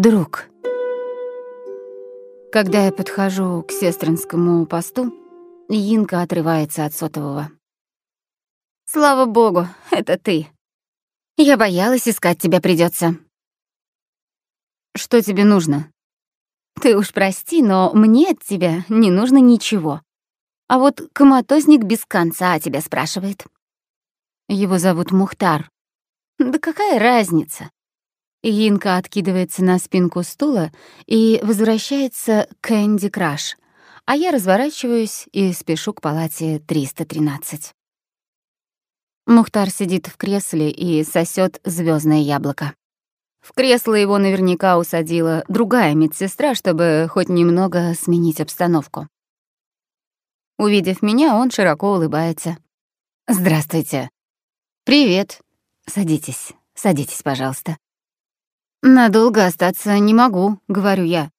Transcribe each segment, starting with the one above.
Друг. Когда я подхожу к сестринскому посту, Инка отрывается от сотового. «Слава богу, это ты. Я боялась, искать тебя придется. «Что тебе нужно?» «Ты уж прости, но мне от тебя не нужно ничего. А вот коматозник без конца тебя спрашивает». Его зовут Мухтар. «Да какая разница?» Инка откидывается на спинку стула и возвращается к Энди Краш, а я разворачиваюсь и спешу к палате 313. Мухтар сидит в кресле и сосет звездное яблоко. В кресло его наверняка усадила другая медсестра, чтобы хоть немного сменить обстановку. Увидев меня, он широко улыбается. «Здравствуйте». «Привет. Садитесь, садитесь, пожалуйста». «Надолго остаться не могу», — говорю я.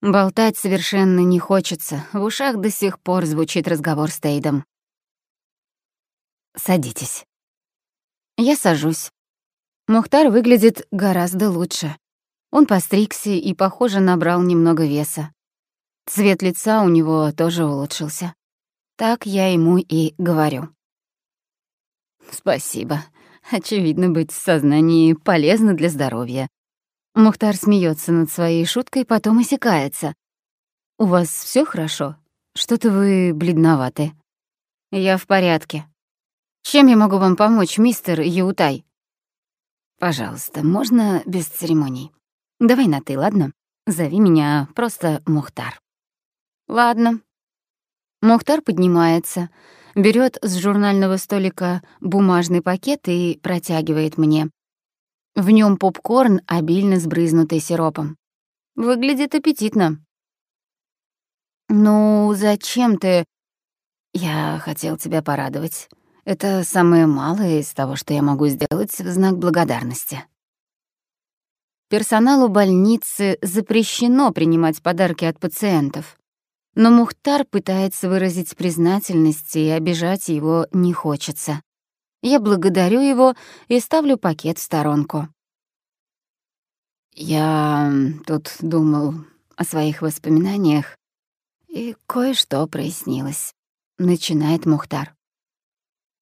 Болтать совершенно не хочется. В ушах до сих пор звучит разговор с Тейдом. «Садитесь». Я сажусь. Мухтар выглядит гораздо лучше. Он постригся и, похоже, набрал немного веса. Цвет лица у него тоже улучшился. Так я ему и говорю. «Спасибо. Очевидно, быть в сознании полезно для здоровья. Мухтар смеется над своей шуткой, потом осекается. «У вас все хорошо? Что-то вы бледноваты». «Я в порядке. Чем я могу вам помочь, мистер Ютай?» «Пожалуйста, можно без церемоний. Давай на «ты», ладно? Зови меня просто Мухтар». «Ладно». Мухтар поднимается, берет с журнального столика бумажный пакет и протягивает мне. В нем попкорн, обильно сбрызнутый сиропом. Выглядит аппетитно. «Ну, зачем ты...» «Я хотел тебя порадовать. Это самое малое из того, что я могу сделать в знак благодарности». Персоналу больницы запрещено принимать подарки от пациентов. Но Мухтар пытается выразить признательность, и обижать его не хочется. Я благодарю его и ставлю пакет в сторонку. Я тут думал о своих воспоминаниях, и кое-что прояснилось. Начинает Мухтар.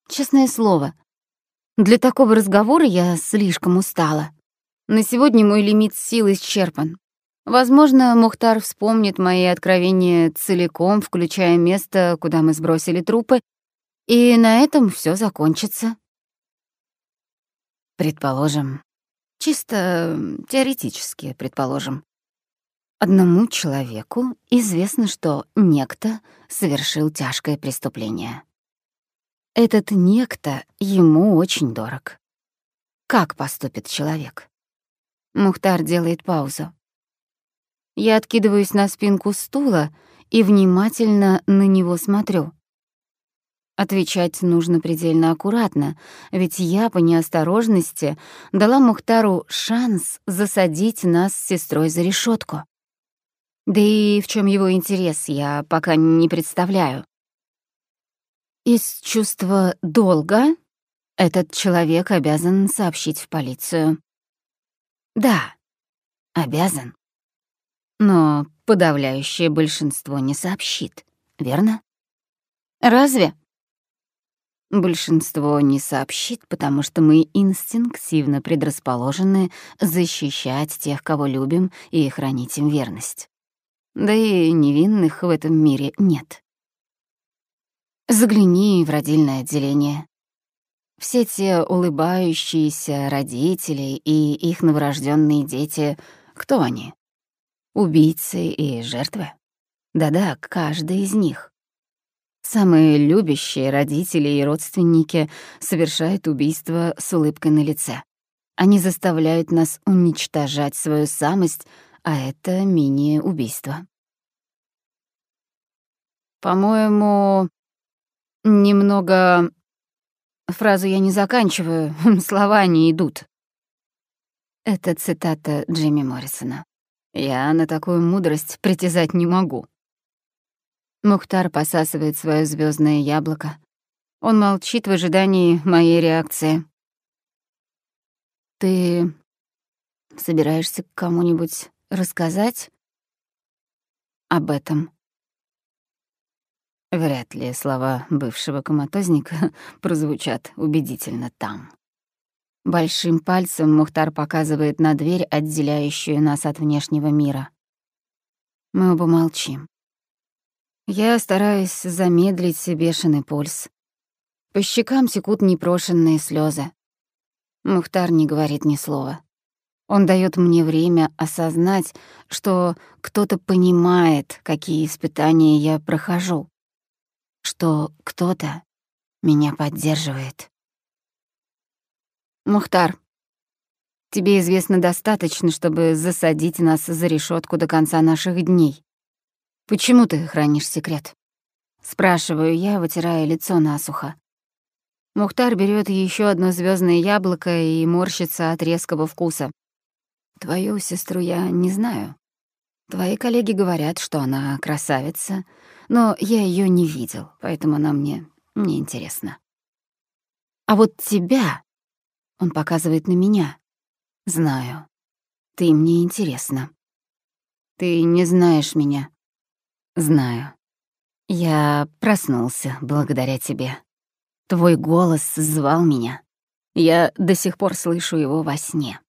Честное слово, для такого разговора я слишком устала. На сегодня мой лимит сил исчерпан. Возможно, Мухтар вспомнит мои откровения целиком, включая место, куда мы сбросили трупы, и на этом все закончится. Предположим, чисто теоретически, предположим. Одному человеку известно, что некто совершил тяжкое преступление. Этот некто ему очень дорог. Как поступит человек? Мухтар делает паузу. Я откидываюсь на спинку стула и внимательно на него смотрю. Отвечать нужно предельно аккуратно, ведь я по неосторожности дала Мухтару шанс засадить нас с сестрой за решетку. Да и в чем его интерес, я пока не представляю. Из чувства долга этот человек обязан сообщить в полицию. Да, обязан. Но подавляющее большинство не сообщит, верно? Разве? Большинство не сообщит, потому что мы инстинктивно предрасположены защищать тех, кого любим, и хранить им верность. Да и невинных в этом мире нет. Загляни в родильное отделение. Все те улыбающиеся родители и их новорожденные дети, кто они? Убийцы и жертвы? Да-да, каждый из них. Самые любящие родители и родственники совершают убийство с улыбкой на лице. Они заставляют нас уничтожать свою самость, а это мини-убийство. По-моему, немного... Фразу я не заканчиваю, слова не идут. Это цитата Джимми Моррисона. Я на такую мудрость притязать не могу. Мухтар посасывает свое звездное яблоко. Он молчит в ожидании моей реакции. «Ты собираешься кому-нибудь рассказать об этом. Вряд ли слова бывшего коматозника прозвучат убедительно там. Большим пальцем Мухтар показывает на дверь, отделяющую нас от внешнего мира. Мы оба молчим. Я стараюсь замедлить бешеный пульс. По щекам секут непрошенные слезы. Мухтар не говорит ни слова. Он дает мне время осознать, что кто-то понимает, какие испытания я прохожу, что кто-то меня поддерживает. Мухтар, тебе известно достаточно, чтобы засадить нас за решетку до конца наших дней. Почему ты хранишь секрет? Спрашиваю я, вытирая лицо насухо. Мухтар берет еще одно звездное яблоко и морщится от резкого вкуса. Твою сестру я не знаю. Твои коллеги говорят, что она красавица, но я ее не видел, поэтому она мне не интересна. А вот тебя, он показывает на меня, знаю. Ты мне интересна. Ты не знаешь меня. Знаю. Я проснулся благодаря тебе. Твой голос звал меня. Я до сих пор слышу его во сне.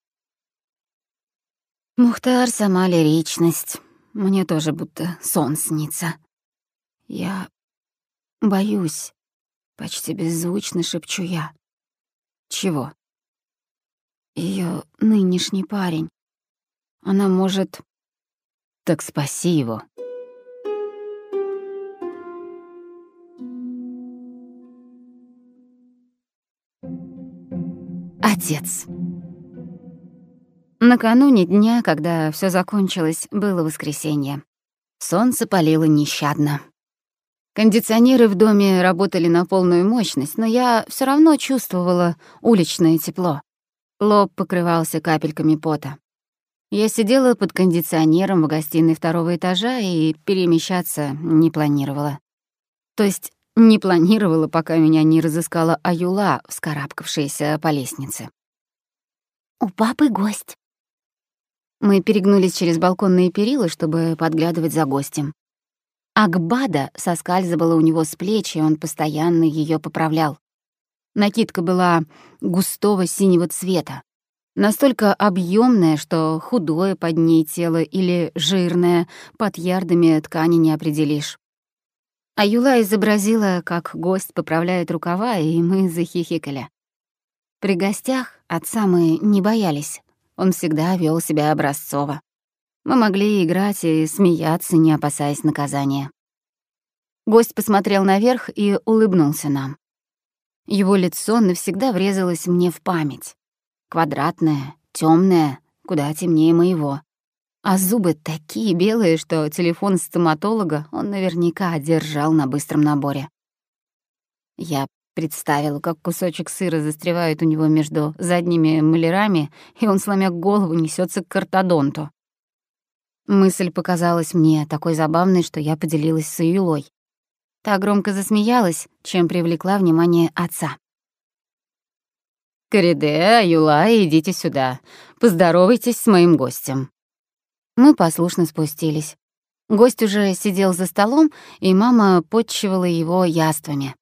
Мухтар сама лиричность. Мне тоже будто сон снится. Я боюсь, почти беззвучно шепчу я. Чего? Ее нынешний парень. Она может... Так спаси его. Отец. Накануне дня, когда все закончилось, было воскресенье. Солнце палило нещадно. Кондиционеры в доме работали на полную мощность, но я все равно чувствовала уличное тепло. Лоб покрывался капельками пота. Я сидела под кондиционером в гостиной второго этажа и перемещаться не планировала. То есть не планировала, пока меня не разыскала Аюла, вскарабкавшаяся по лестнице. «У папы гость», мы перегнулись через балконные перила, чтобы подглядывать за гостем. Акбада соскальзывала у него с плеч, и он постоянно ее поправлял. Накидка была густого синего цвета, настолько объемная, что худое под ней тело или жирное под ярдами ткани не определишь. А Юла изобразила, как гость поправляет рукава, и мы захихикали. При гостях отца мы не боялись. Он всегда вел себя образцово. Мы могли играть и смеяться, не опасаясь наказания. Гость посмотрел наверх и улыбнулся нам. Его лицо навсегда врезалось мне в память. Квадратное, темное, куда темнее моего. А зубы такие белые, что телефон стоматолога он наверняка держал на быстром наборе. Я Представил, как кусочек сыра застревает у него между задними малярами, и он, сломя голову, несется к картодонту. Мысль показалась мне такой забавной, что я поделилась с Юлой. Та громко засмеялась, чем привлекла внимание отца. «Кориде, Юла, идите сюда. Поздоровайтесь с моим гостем». Мы послушно спустились. Гость уже сидел за столом, и мама подчивала его яствами.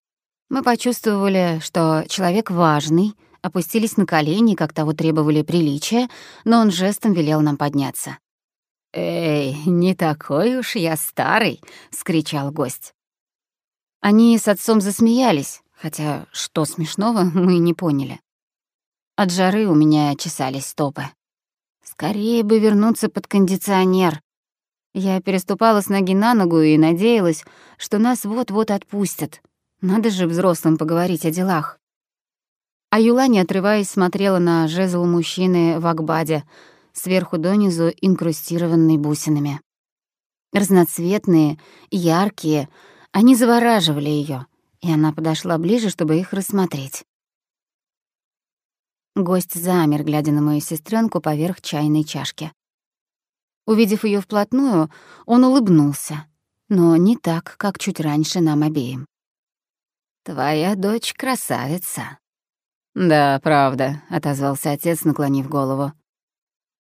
Мы почувствовали, что человек важный, опустились на колени, как того требовали приличия, но он жестом велел нам подняться. «Эй, не такой уж я старый!» — скричал гость. Они с отцом засмеялись, хотя что смешного, мы не поняли. От жары у меня чесались стопы. Скорее бы вернуться под кондиционер. Я переступала с ноги на ногу и надеялась, что нас вот-вот отпустят. Надо же взрослым поговорить о делах. А Юла, не отрываясь, смотрела на жезл мужчины в Акбаде, сверху донизу инкрустированный бусинами. Разноцветные, яркие, они завораживали ее, и она подошла ближе, чтобы их рассмотреть. Гость замер, глядя на мою сестренку поверх чайной чашки. Увидев ее вплотную, он улыбнулся, но не так, как чуть раньше нам обеим. «Твоя дочь красавица». «Да, правда», — отозвался отец, наклонив голову.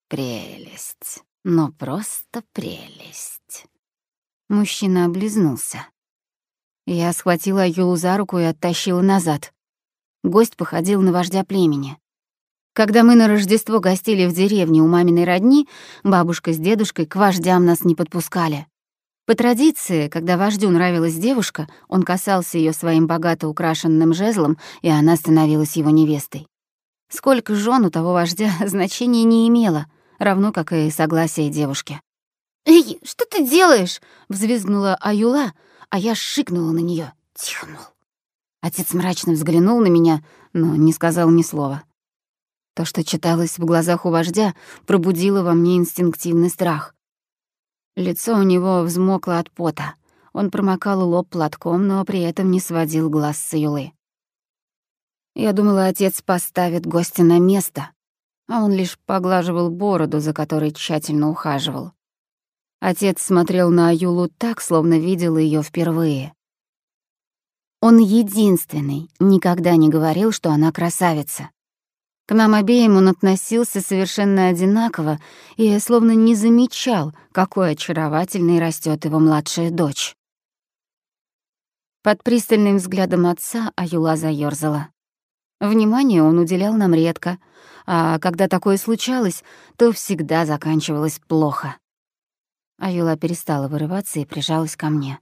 «Прелесть». но просто прелесть. Мужчина облизнулся. Я схватила Юлу за руку и оттащила назад. Гость походил на вождя племени. Когда мы на Рождество гостили в деревне у маминой родни, бабушка с дедушкой к вождям нас не подпускали. По традиции, когда вождю нравилась девушка, он касался ее своим богато украшенным жезлом, и она становилась его невестой. Сколько жен у того вождя значения не имело, равно как и согласие девушки. «Эй, что ты делаешь?» — взвизгнула Аюла, а я шикнула на нее. «Тихо, мол». Отец мрачно взглянул на меня, но не сказал ни слова. То, что читалось в глазах у вождя, пробудило во мне инстинктивный страх. Лицо у него взмокло от пота. Он промокал лоб платком, но при этом не сводил глаз с Юлы. Я думала, отец поставит гостя на место, а он лишь поглаживал бороду, за которой тщательно ухаживал. Отец смотрел на Аюлу так, словно видел ее впервые. Он единственный никогда не говорил, что она красавица. К нам обеим он относился совершенно одинаково и словно не замечал, какой очаровательной растет его младшая дочь. Под пристальным взглядом отца Аюла заёрзала. Внимание он уделял нам редко, а когда такое случалось, то всегда заканчивалось плохо. Аюла перестала вырываться и прижалась ко мне.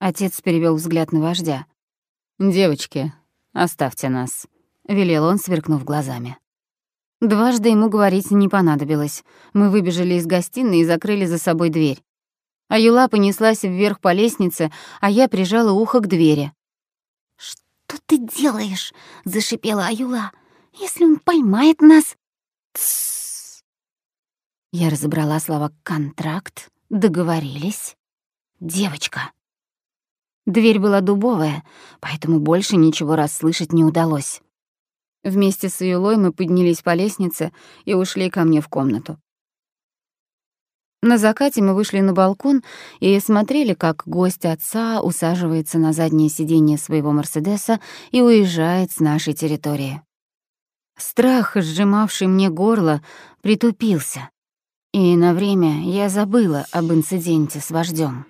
Отец перевел взгляд на вождя. «Девочки, оставьте нас», — велел он, сверкнув глазами. Дважды ему говорить не понадобилось. Мы выбежали из гостиной и закрыли за собой дверь. Аюла понеслась вверх по лестнице, а я прижала ухо к двери. «Что ты делаешь?» — зашипела Аюла. «Если он поймает нас...» Тссс. Я разобрала слова «контракт», «договорились», «девочка». Дверь была дубовая, поэтому больше ничего расслышать не удалось. Вместе с Юлой мы поднялись по лестнице и ушли ко мне в комнату. На закате мы вышли на балкон и смотрели, как гость отца усаживается на заднее сиденье своего Мерседеса и уезжает с нашей территории. Страх, сжимавший мне горло, притупился, и на время я забыла об инциденте с вождем.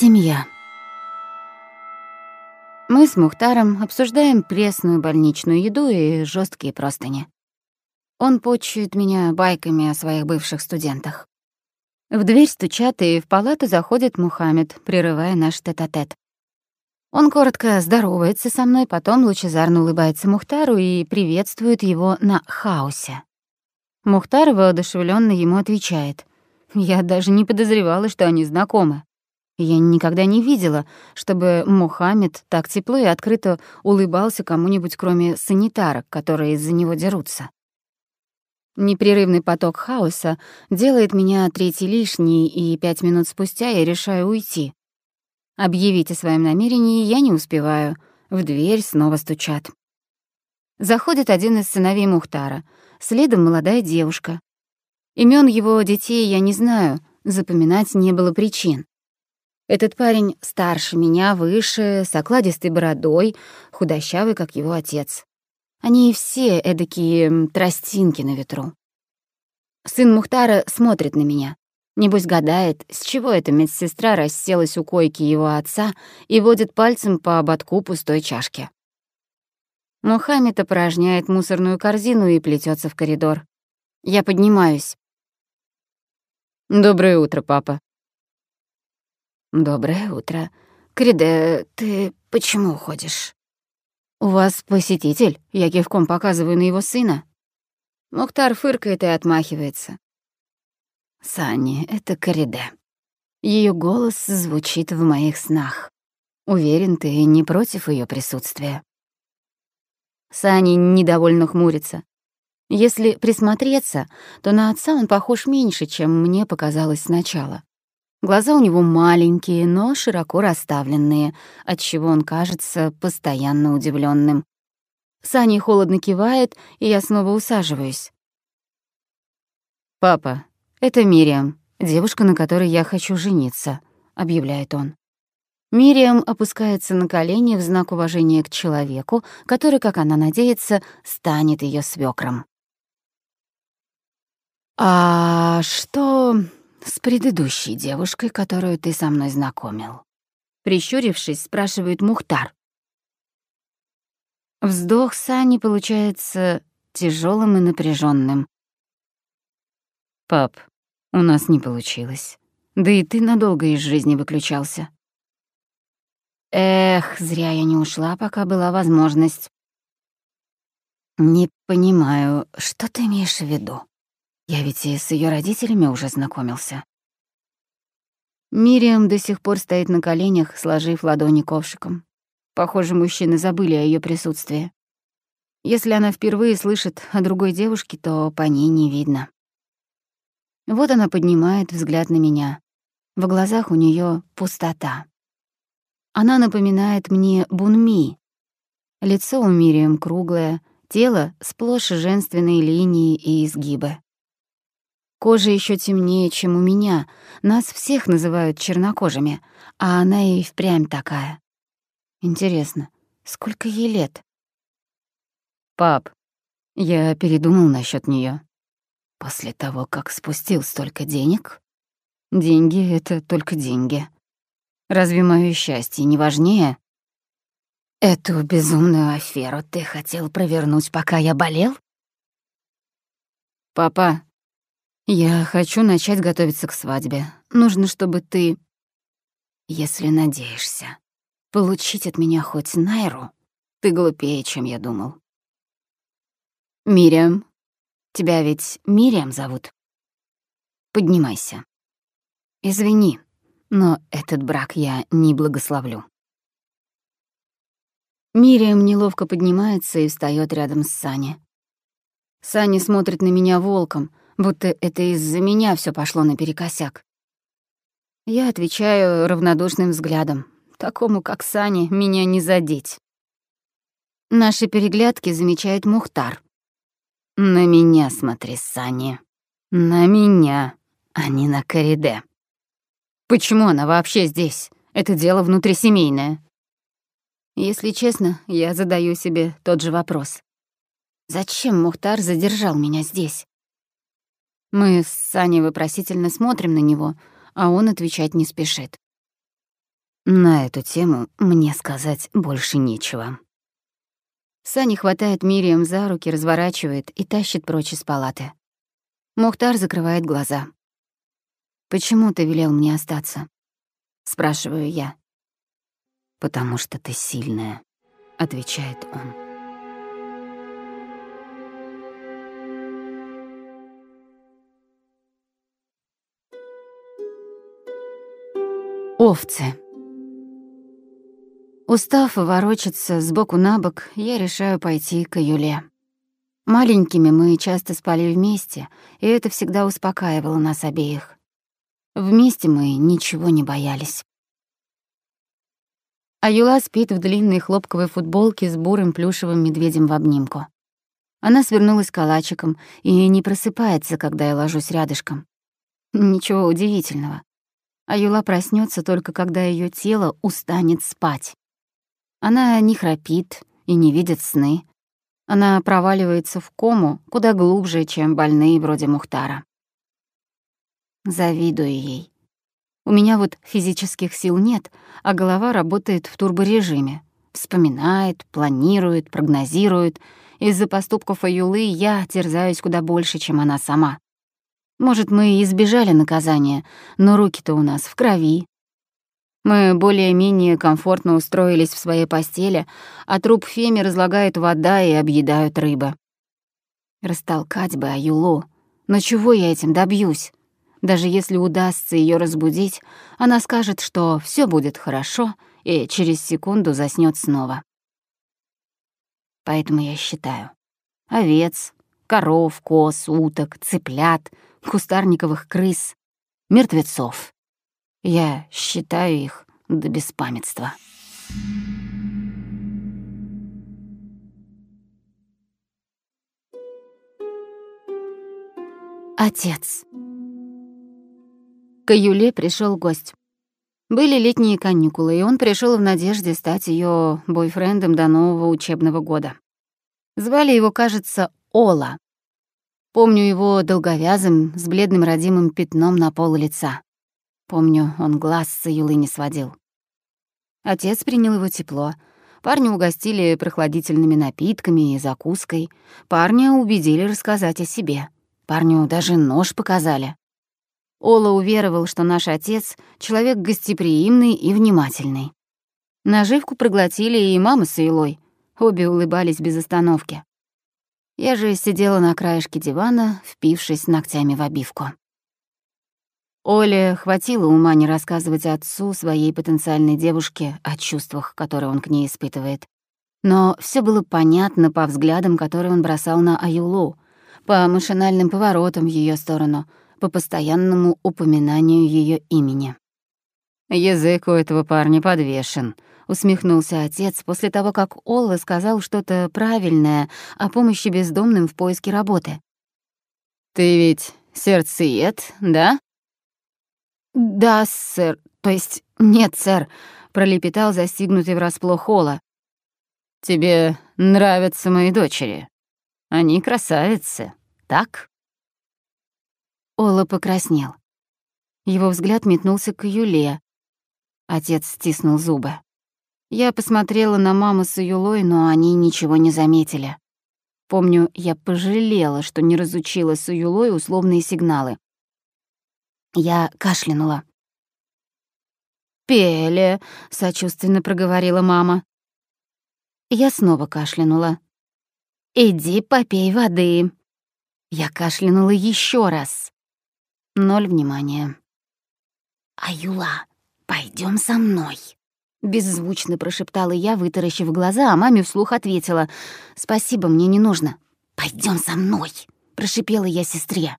Семья. Мы с Мухтаром обсуждаем пресную больничную еду и жесткие простыни. Он почует меня байками о своих бывших студентах. В дверь стучат, и в палату заходит Мухаммед, прерывая наш тет-а-тет. -тет. Он коротко здоровается со мной, потом лучезарно улыбается Мухтару и приветствует его на хаосе. Мухтар воодушевленно ему отвечает. Я даже не подозревала, что они знакомы. Я никогда не видела, чтобы Мухаммед так тепло и открыто улыбался кому-нибудь, кроме санитарок, которые из-за него дерутся. Непрерывный поток хаоса делает меня третий лишний, и пять минут спустя я решаю уйти. Объявить о своем намерении я не успеваю. В дверь снова стучат. Заходит один из сыновей Мухтара, следом молодая девушка. Имен его детей я не знаю, запоминать не было причин. Этот парень старше меня, выше, с окладистой бородой, худощавый, как его отец. Они все эдакие тростинки на ветру. Сын Мухтара смотрит на меня. Небось гадает, с чего эта медсестра расселась у койки его отца и водит пальцем по ободку пустой чашки. Мухаммед опорожняет мусорную корзину и плетется в коридор. Я поднимаюсь. «Доброе утро, папа», «Доброе утро. Криде, ты почему уходишь?» «У вас посетитель?» Я кивком показываю на его сына. Мухтар фыркает и отмахивается. «Сани, это Кориде. Ее голос звучит в моих снах. Уверен, ты не против ее присутствия?» Сани недовольно хмурится. Если присмотреться, то на отца он похож меньше, чем мне показалось сначала. Глаза у него маленькие, но широко расставленные, отчего он кажется постоянно удивленным. Саня холодно кивает, и я снова усаживаюсь. «Папа, это Мириам, девушка, на которой я хочу жениться», — объявляет он. Мириам опускается на колени в знак уважения к человеку, который, как она надеется, станет ее свекром. «А что с предыдущей девушкой, которую ты со мной знакомил?» Прищурившись, спрашивает Мухтар. Вздох Сани получается тяжелым и напряженным. «Пап, у нас не получилось. Да и ты надолго из жизни выключался». Эх, зря я не ушла, пока была возможность. Не понимаю, что ты имеешь в виду? Я ведь и с ее родителями уже знакомился. Мириам до сих пор стоит на коленях, сложив ладони ковшиком. Похоже, мужчины забыли о ее присутствии. Если она впервые слышит о другой девушке, то по ней не видно. Вот она поднимает взгляд на меня. В глазах у нее пустота. Она напоминает мне Бунми. Лицо у Мириам круглое, тело сплошь женственные линии и изгибы. Кожа еще темнее, чем у меня. Нас всех называют чернокожими, а она и впрямь такая. Интересно, сколько ей лет? Пап, я передумал насчет нее. После того, как спустил столько денег? Деньги — это только деньги. Разве моё счастье не важнее? Эту безумную аферу ты хотел провернуть, пока я болел? Папа, я хочу начать готовиться к свадьбе. Нужно, чтобы ты... Если надеешься получить от меня хоть Найру, ты глупее, чем я думал. Мириам. Тебя ведь Мириам зовут? Поднимайся. Извини, но этот брак я не благословлю. Мириам неловко поднимается и встаёт рядом с Саней. Саня смотрит на меня волком, будто это из-за меня всё пошло наперекосяк. Я отвечаю равнодушным взглядом. Такому, как Саня, меня не задеть. Наши переглядки замечает Мухтар. «На меня смотри, Саня. На меня, а не на Кориде. Почему она вообще здесь? Это дело внутрисемейное». Если честно, я задаю себе тот же вопрос. Зачем Мухтар задержал меня здесь? Мы с Саней вопросительно смотрим на него, а он отвечать не спешит. На эту тему мне сказать больше нечего. Саня хватает Мирием за руки, разворачивает и тащит прочь из палаты. Мухтар закрывает глаза. «Почему ты велел мне остаться?» — спрашиваю я. «Потому что ты сильная», — отвечает он. Овцы. Устав ворочаться сбоку на бок, я решаю пойти к Юле. Маленькими мы часто спали вместе, и это всегда успокаивало нас обеих. Вместе мы ничего не боялись. Аюла спит в длинной хлопковой футболке с бурым плюшевым медведем в обнимку. Она свернулась калачиком и не просыпается, когда я ложусь рядышком. Ничего удивительного. Аюла проснется только когда ее тело устанет спать. Она не храпит и не видит сны. Она проваливается в кому куда глубже, чем больные вроде Мухтара. Завидую ей. У меня вот физических сил нет, а голова работает в турборежиме. Вспоминает, планирует, прогнозирует. Из-за поступков Аюлы я терзаюсь куда больше, чем она сама. Может, мы и избежали наказания, но руки-то у нас в крови, мы более-менее комфортно устроились в своей постели, а труп Феми разлагает вода и объедают рыба. Растолкать бы Аюлу. Но чего я этим добьюсь? Даже если удастся ее разбудить, она скажет, что все будет хорошо, и через секунду заснет снова. Поэтому я считаю. Овец, коров, коз, уток, цыплят, кустарниковых крыс, мертвецов. Я считаю их до беспамятства. Отец. К Юле пришел гость. Были летние каникулы, и он пришел в надежде стать ее бойфрендом до нового учебного года. Звали его, кажется, Ола. Помню его долговязым, с бледным родимым пятном на пол лица. Помню, он глаз с Юлы не сводил. Отец принял его тепло. Парня угостили прохладительными напитками и закуской. Парня убедили рассказать о себе. Парню даже нож показали. Ола уверовал, что наш отец — человек гостеприимный и внимательный. Наживку проглотили и мама с Илой. Обе улыбались без остановки. Я же сидела на краешке дивана, впившись ногтями в обивку. Оле хватило ума не рассказывать отцу своей потенциальной девушке о чувствах, которые он к ней испытывает. Но все было понятно по взглядам, которые он бросал на Аюлу, по машинальным поворотам в ее сторону — по постоянному упоминанию ее имени. «Язык у этого парня подвешен», — усмехнулся отец после того, как Олла сказал что-то правильное о помощи бездомным в поиске работы. «Ты ведь сердцеед, да?» «Да, сэр. То есть нет, сэр», — пролепетал застигнутый врасплох Олла. «Тебе нравятся мои дочери. Они красавицы, так?» Ола покраснел. Его взгляд метнулся к Юле. Отец стиснул зубы. Я посмотрела на маму с Юлой, но они ничего не заметили. Помню, я пожалела, что не разучила с Юлой условные сигналы. Я кашлянула. «Пеле», — сочувственно проговорила мама. Я снова кашлянула. «Иди попей воды». Я кашлянула еще раз. Ноль внимания. «Аюла, пойдем со мной», — беззвучно прошептала я, вытаращив глаза, а маме вслух ответила. «Спасибо, мне не нужно». Пойдем со мной», — прошипела я сестре.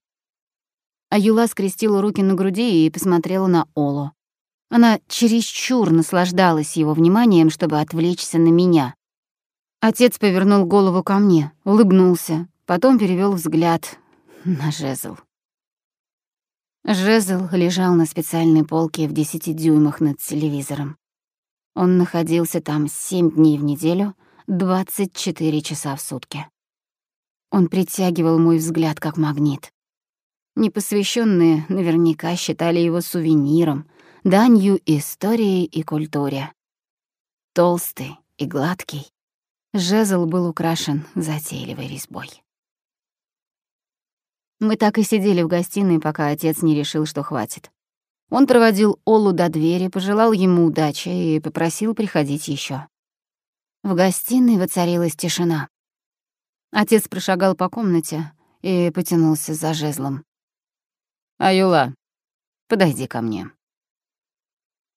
Аюла скрестила руки на груди и посмотрела на Олу. Она чересчур наслаждалась его вниманием, чтобы отвлечься на меня. Отец повернул голову ко мне, улыбнулся, потом перевел взгляд на жезл. Жезл лежал на специальной полке в десяти дюймах над телевизором. Он находился там семь дней в неделю, 24 часа в сутки. Он притягивал мой взгляд как магнит. Непосвященные наверняка считали его сувениром, данью истории и культуре. Толстый и гладкий, жезл был украшен затейливой резьбой. Мы так и сидели в гостиной, пока отец не решил, что хватит. Он проводил Олу до двери, пожелал ему удачи и попросил приходить еще. В гостиной воцарилась тишина. Отец прошагал по комнате и потянулся за жезлом. «Аюла, подойди ко мне».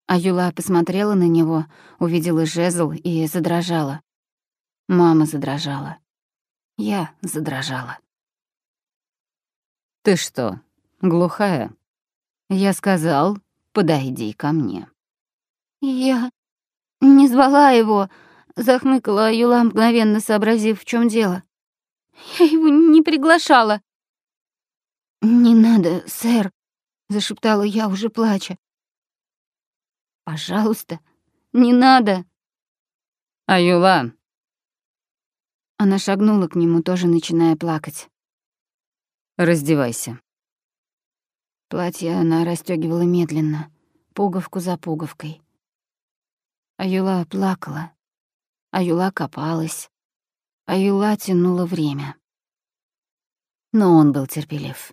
Аюла посмотрела на него, увидела жезл и задрожала. Мама задрожала. Я задрожала. «Ты что, глухая?» Я сказал, подойди ко мне. «Я не звала его», — захмыкала Юла, мгновенно сообразив, в чем дело. «Я его не приглашала». «Не надо, сэр», — зашептала я, уже плача. «Пожалуйста, не надо». «Аюла». Она шагнула к нему, тоже начиная плакать. Раздевайся. Платье она расстёгивала медленно, пуговку за пуговкой. Аюла плакала. Аюла копалась. Аюла тянула время. Но он был терпелив.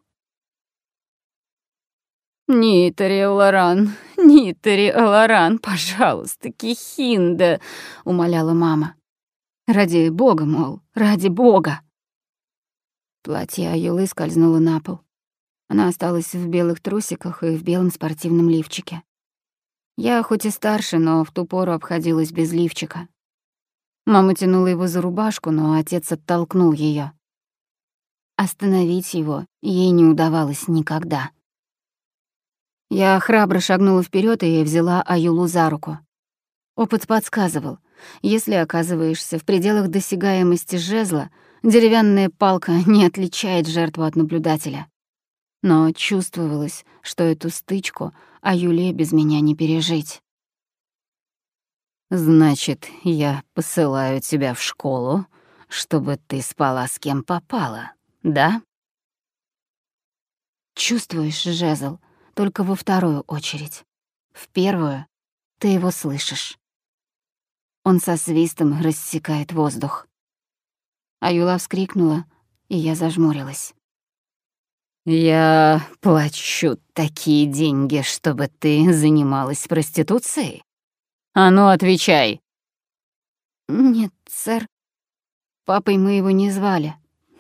«Нитари Оларан, Нитари Оларан, пожалуйста, Кихинда», — умоляла мама. «Ради бога, мол, ради бога». Платье Аюлы скользнуло на пол. Она осталась в белых трусиках и в белом спортивном лифчике. Я хоть и старше, но в ту пору обходилась без лифчика. Мама тянула его за рубашку, но отец оттолкнул ее. Остановить его ей не удавалось никогда. Я храбро шагнула вперед и взяла Аюлу за руку. Опыт подсказывал, если оказываешься в пределах досягаемости жезла — Деревянная палка не отличает жертву от наблюдателя. Но чувствовалось, что эту стычку о Юле без меня не пережить. «Значит, я посылаю тебя в школу, чтобы ты спала с кем попала, да?» Чувствуешь, жезл, только во вторую очередь. В первую ты его слышишь. Он со свистом рассекает воздух. А Юла вскрикнула, и я зажмурилась. «Я плачу такие деньги, чтобы ты занималась проституцией? А ну, отвечай!» «Нет, сэр. Папой мы его не звали.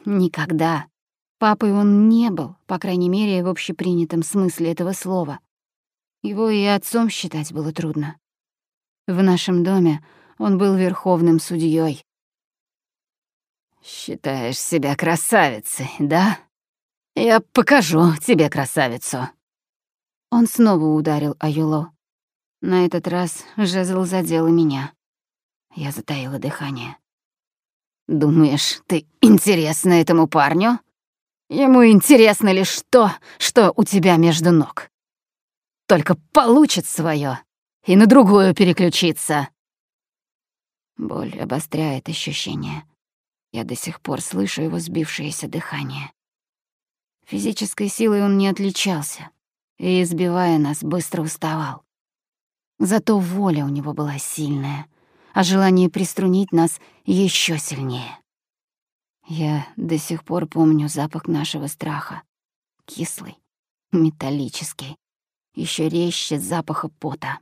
Никогда. Папой он не был, по крайней мере, в общепринятом смысле этого слова. Его и отцом считать было трудно. В нашем доме он был верховным судьей. «Считаешь себя красавицей, да? Я покажу тебе красавицу». Он снова ударил Аюло. На этот раз жезл задел меня. Я затаила дыхание. «Думаешь, ты интересна этому парню?» Ему интересно лишь то, что у тебя между ног. Только получит свое и на другую переключиться. Боль обостряет ощущение. Я до сих пор слышу его сбившееся дыхание. Физической силой он не отличался и, избивая нас, быстро уставал. Зато воля у него была сильная, а желание приструнить нас еще сильнее. Я до сих пор помню запах нашего страха. Кислый, металлический, еще резче запаха пота.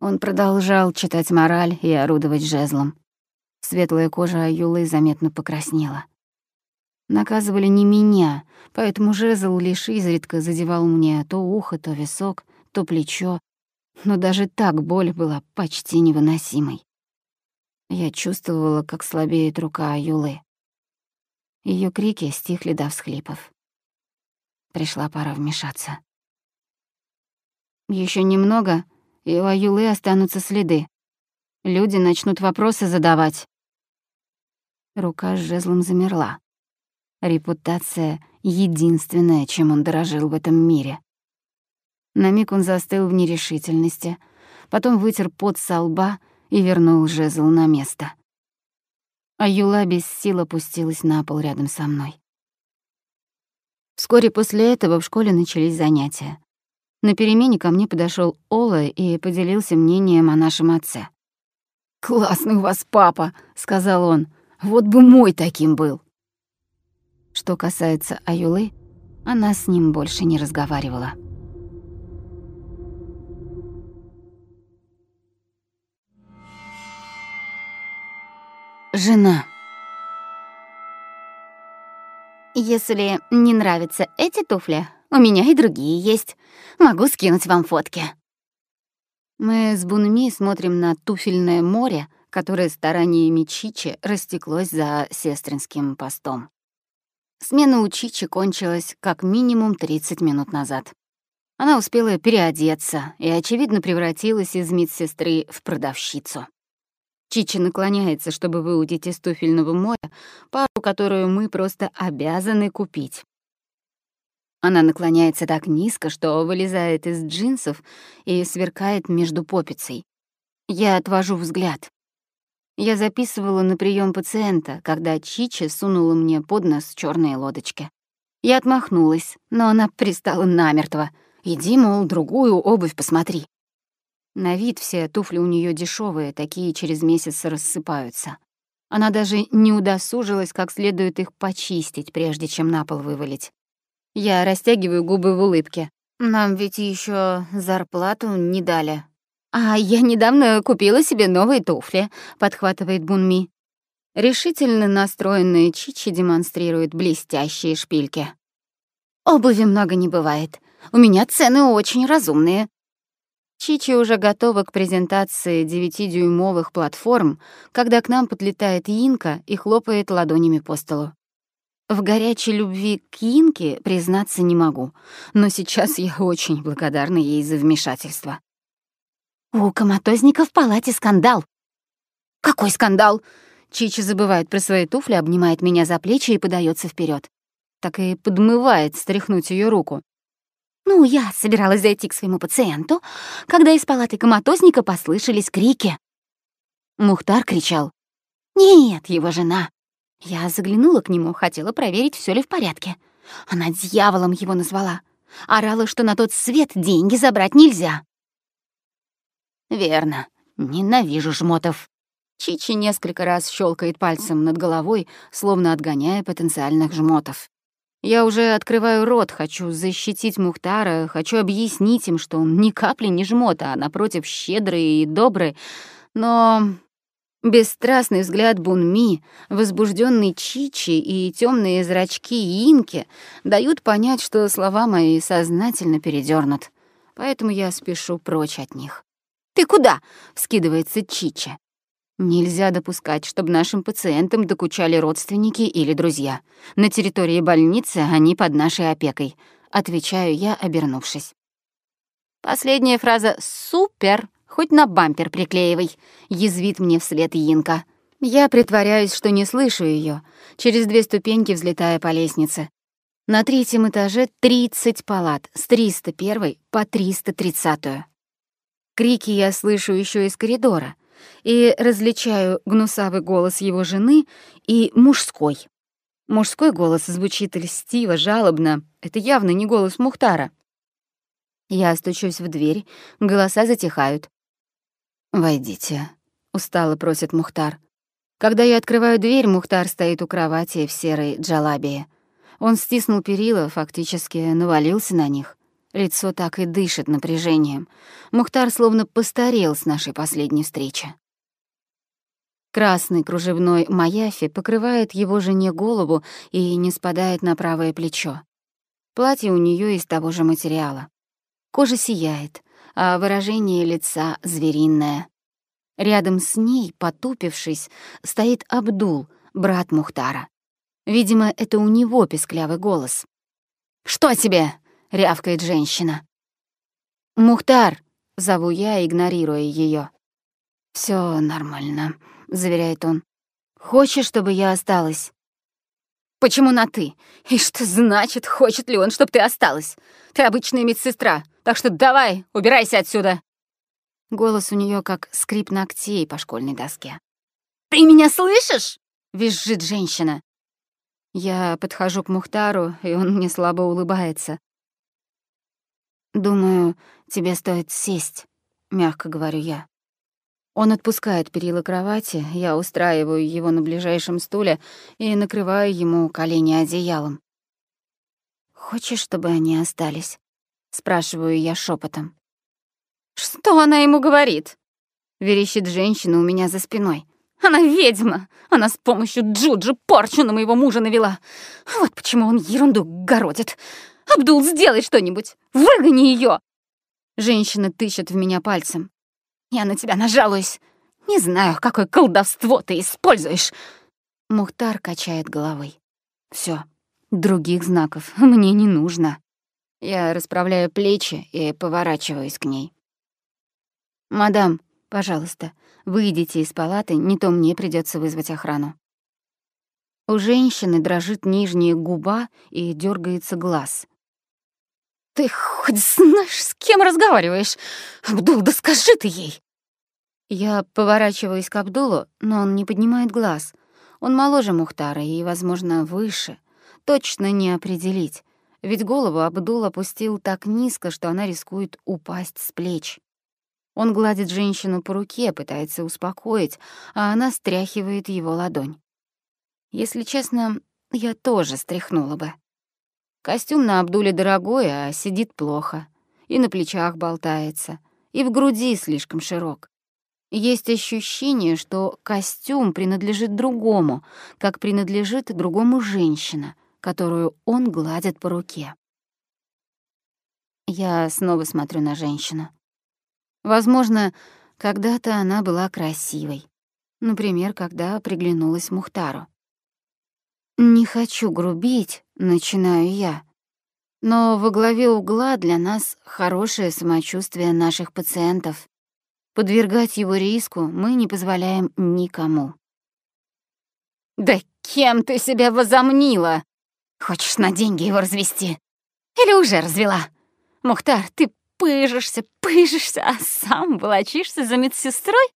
Он продолжал читать мораль и орудовать жезлом. Светлая кожа Аюлы заметно покраснела. Наказывали не меня, поэтому жезл лишь изредка задевал мне то ухо, то висок, то плечо, но даже так боль была почти невыносимой. Я чувствовала, как слабеет рука Аюлы. Ее крики стихли до всхлипов. Пришла пора вмешаться. Еще немного, и у Аюлы останутся следы. Люди начнут вопросы задавать. Рука с жезлом замерла. Репутация — единственное, чем он дорожил в этом мире. На миг он застыл в нерешительности, потом вытер пот со лба и вернул жезл на место. А Юла без сил опустилась на пол рядом со мной. Вскоре после этого в школе начались занятия. На перемене ко мне подошел Ола и поделился мнением о нашем отце. «Классный у вас папа», — сказал он. «Вот бы мой таким был». Что касается Аюлы, она с ним больше не разговаривала. Жена. Если не нравятся эти туфли, у меня и другие есть. Могу скинуть вам фотки. Мы с Бунми смотрим на туфельное море, которое стараниями Чичи растеклось за сестринским постом. Смена у Чичи кончилась как минимум 30 минут назад. Она успела переодеться и, очевидно, превратилась из медсестры в продавщицу. Чичи наклоняется, чтобы выудить из туфельного моря пару, которую мы просто обязаны купить. Она наклоняется так низко, что вылезает из джинсов и сверкает между попицей. Я отвожу взгляд. Я записывала на прием пациента, когда Чичи сунула мне под нос черные лодочки. Я отмахнулась, но она пристала намертво. «Иди, мол, другую обувь посмотри». На вид все туфли у нее дешевые, такие через месяц рассыпаются. Она даже не удосужилась как следует их почистить, прежде чем на пол вывалить. Я растягиваю губы в улыбке. Нам ведь еще зарплату не дали. А я недавно купила себе новые туфли, подхватывает Бунми. Решительно настроенная Чичи демонстрирует блестящие шпильки. Обуви много не бывает. У меня цены очень разумные. Чичи уже готова к презентации девятидюймовых платформ, когда к нам подлетает Инка и хлопает ладонями по столу. В горячей любви к Инке признаться не могу, но сейчас я очень благодарна ей за вмешательство. «У коматозника в палате скандал». «Какой скандал?» Чичи забывает про свои туфли, обнимает меня за плечи и подается вперед. так и подмывает стряхнуть ее руку. Ну, я собиралась зайти к своему пациенту, когда из палаты коматозника послышались крики. Мухтар кричал. «Нет, его жена». Я заглянула к нему, хотела проверить, все ли в порядке. Она дьяволом его назвала. Орала, что на тот свет деньги забрать нельзя. «Верно. Ненавижу жмотов». Чичи несколько раз щелкает пальцем над головой, словно отгоняя потенциальных жмотов. Я уже открываю рот, хочу защитить Мухтара, хочу объяснить им, что он ни капли не жмот, а напротив щедрый и добрый. Но бесстрастный взгляд Бунми, возбужденный Чичи и темные зрачки Инки дают понять, что слова мои сознательно передернут. Поэтому я спешу прочь от них. «Ты куда?» — вскидывается Чичи. Нельзя допускать, чтобы нашим пациентам докучали родственники или друзья. На территории больницы они под нашей опекой. Отвечаю я, обернувшись. Последняя фраза «супер», хоть на бампер приклеивай, язвит мне вслед Инка. Я притворяюсь, что не слышу ее, через две ступеньки взлетая по лестнице. На третьем этаже 30 палат, с 301 по 330. Крики я слышу еще из коридора — и различаю гнусавый голос его жены и мужской. Мужской голос звучит льстиво, жалобно. Это явно не голос Мухтара. Я стучусь в дверь, голоса затихают. «Войдите», — устало просит Мухтар. Когда я открываю дверь, Мухтар стоит у кровати в серой джалабии. Он стиснул перила, фактически навалился на них. Лицо так и дышит напряжением. Мухтар словно постарел с нашей последней встречи. Красный кружевной маяфи покрывает его жене голову и не спадает на правое плечо. Платье у нее из того же материала. Кожа сияет, а выражение лица звериное. Рядом с ней, потупившись, стоит Абдул, брат Мухтара. Видимо, это у него песклявый голос. «Что тебе?» — рявкает женщина. «Мухтар!» — зову я, игнорируя ее. Все нормально», — заверяет он. «Хочешь, чтобы я осталась?» «Почему на «ты»? И что значит, хочет ли он, чтобы ты осталась? Ты обычная медсестра, так что давай, убирайся отсюда!» Голос у нее как скрип ногтей по школьной доске. «Ты меня слышишь?» — визжит женщина. Я подхожу к Мухтару, и он мне слабо улыбается. «Думаю, тебе стоит сесть», — мягко говорю я. Он отпускает перила кровати, я устраиваю его на ближайшем стуле и накрываю ему колени одеялом. «Хочешь, чтобы они остались?» — спрашиваю я шепотом. «Что она ему говорит?» — верещит женщина у меня за спиной. «Она ведьма! Она с помощью Джуджи порчу на моего мужа навела! Вот почему он ерунду городит! Абдул, сделай что-нибудь! Выгони ее! Женщина тычет в меня пальцем. «Я на тебя нажалуюсь! Не знаю, какое колдовство ты используешь!» Мухтар качает головой. Все, других знаков мне не нужно. Я расправляю плечи и поворачиваюсь к ней. «Мадам, пожалуйста, выйдите из палаты, не то мне придется вызвать охрану». У женщины дрожит нижняя губа и дергается глаз. «Ты хоть знаешь, с кем разговариваешь? Абдул, да скажи ты ей!» Я поворачиваюсь к Абдулу, но он не поднимает глаз. Он моложе Мухтара и, возможно, выше. Точно не определить. Ведь голову Абдул опустил так низко, что она рискует упасть с плеч. Он гладит женщину по руке, пытается успокоить, а она стряхивает его ладонь. Если честно, я тоже стряхнула бы. Костюм на Абдуле дорогой, а сидит плохо. И на плечах болтается, и в груди слишком широк. Есть ощущение, что костюм принадлежит другому, как принадлежит другому женщина, которую он гладит по руке. Я снова смотрю на женщину. Возможно, когда-то она была красивой. Например, когда приглянулась Мухтару. «Не хочу грубить», — начинаю я. Но во главе угла для нас хорошее самочувствие наших пациентов. Подвергать его риску мы не позволяем никому. «Да кем ты себя возомнила?» Хочешь на деньги его развести? Или уже развела? Мухтар, ты пыжишься, пыжишься, а сам волочишься за медсестрой?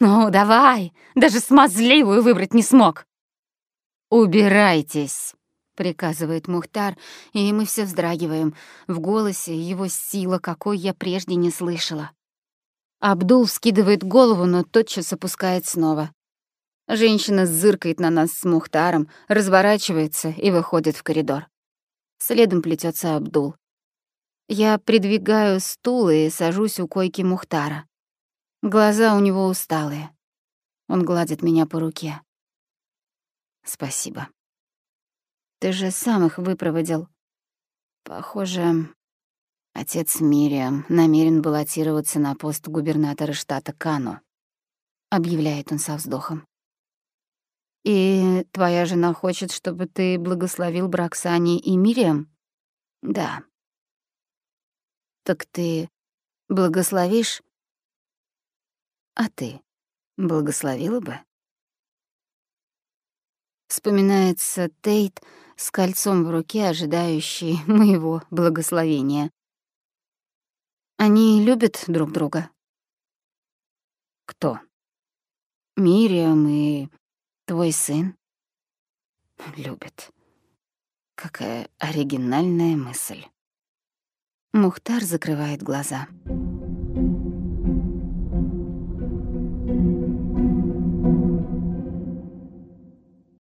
Ну, давай, даже смазливую выбрать не смог. «Убирайтесь», — приказывает Мухтар, и мы все вздрагиваем. В голосе его сила, какой я прежде не слышала. Абдул скидывает голову, но тотчас опускает снова. Женщина зыркает на нас с Мухтаром, разворачивается и выходит в коридор. Следом плетется Абдул. Я придвигаю стул и сажусь у койки Мухтара. Глаза у него усталые. Он гладит меня по руке. Спасибо. Ты же сам их выпроводил. Похоже, отец Мириам намерен баллотироваться на пост губернатора штата Кано, объявляет он со вздохом. И твоя жена хочет, чтобы ты благословил брак Сани и Мириам? Да. Так ты благословишь? А ты благословила бы? Вспоминается Тейт с кольцом в руке, ожидающий моего благословения. Они любят друг друга. Кто? Мириам и твой сын? Любят. Какая оригинальная мысль. Мухтар закрывает глаза.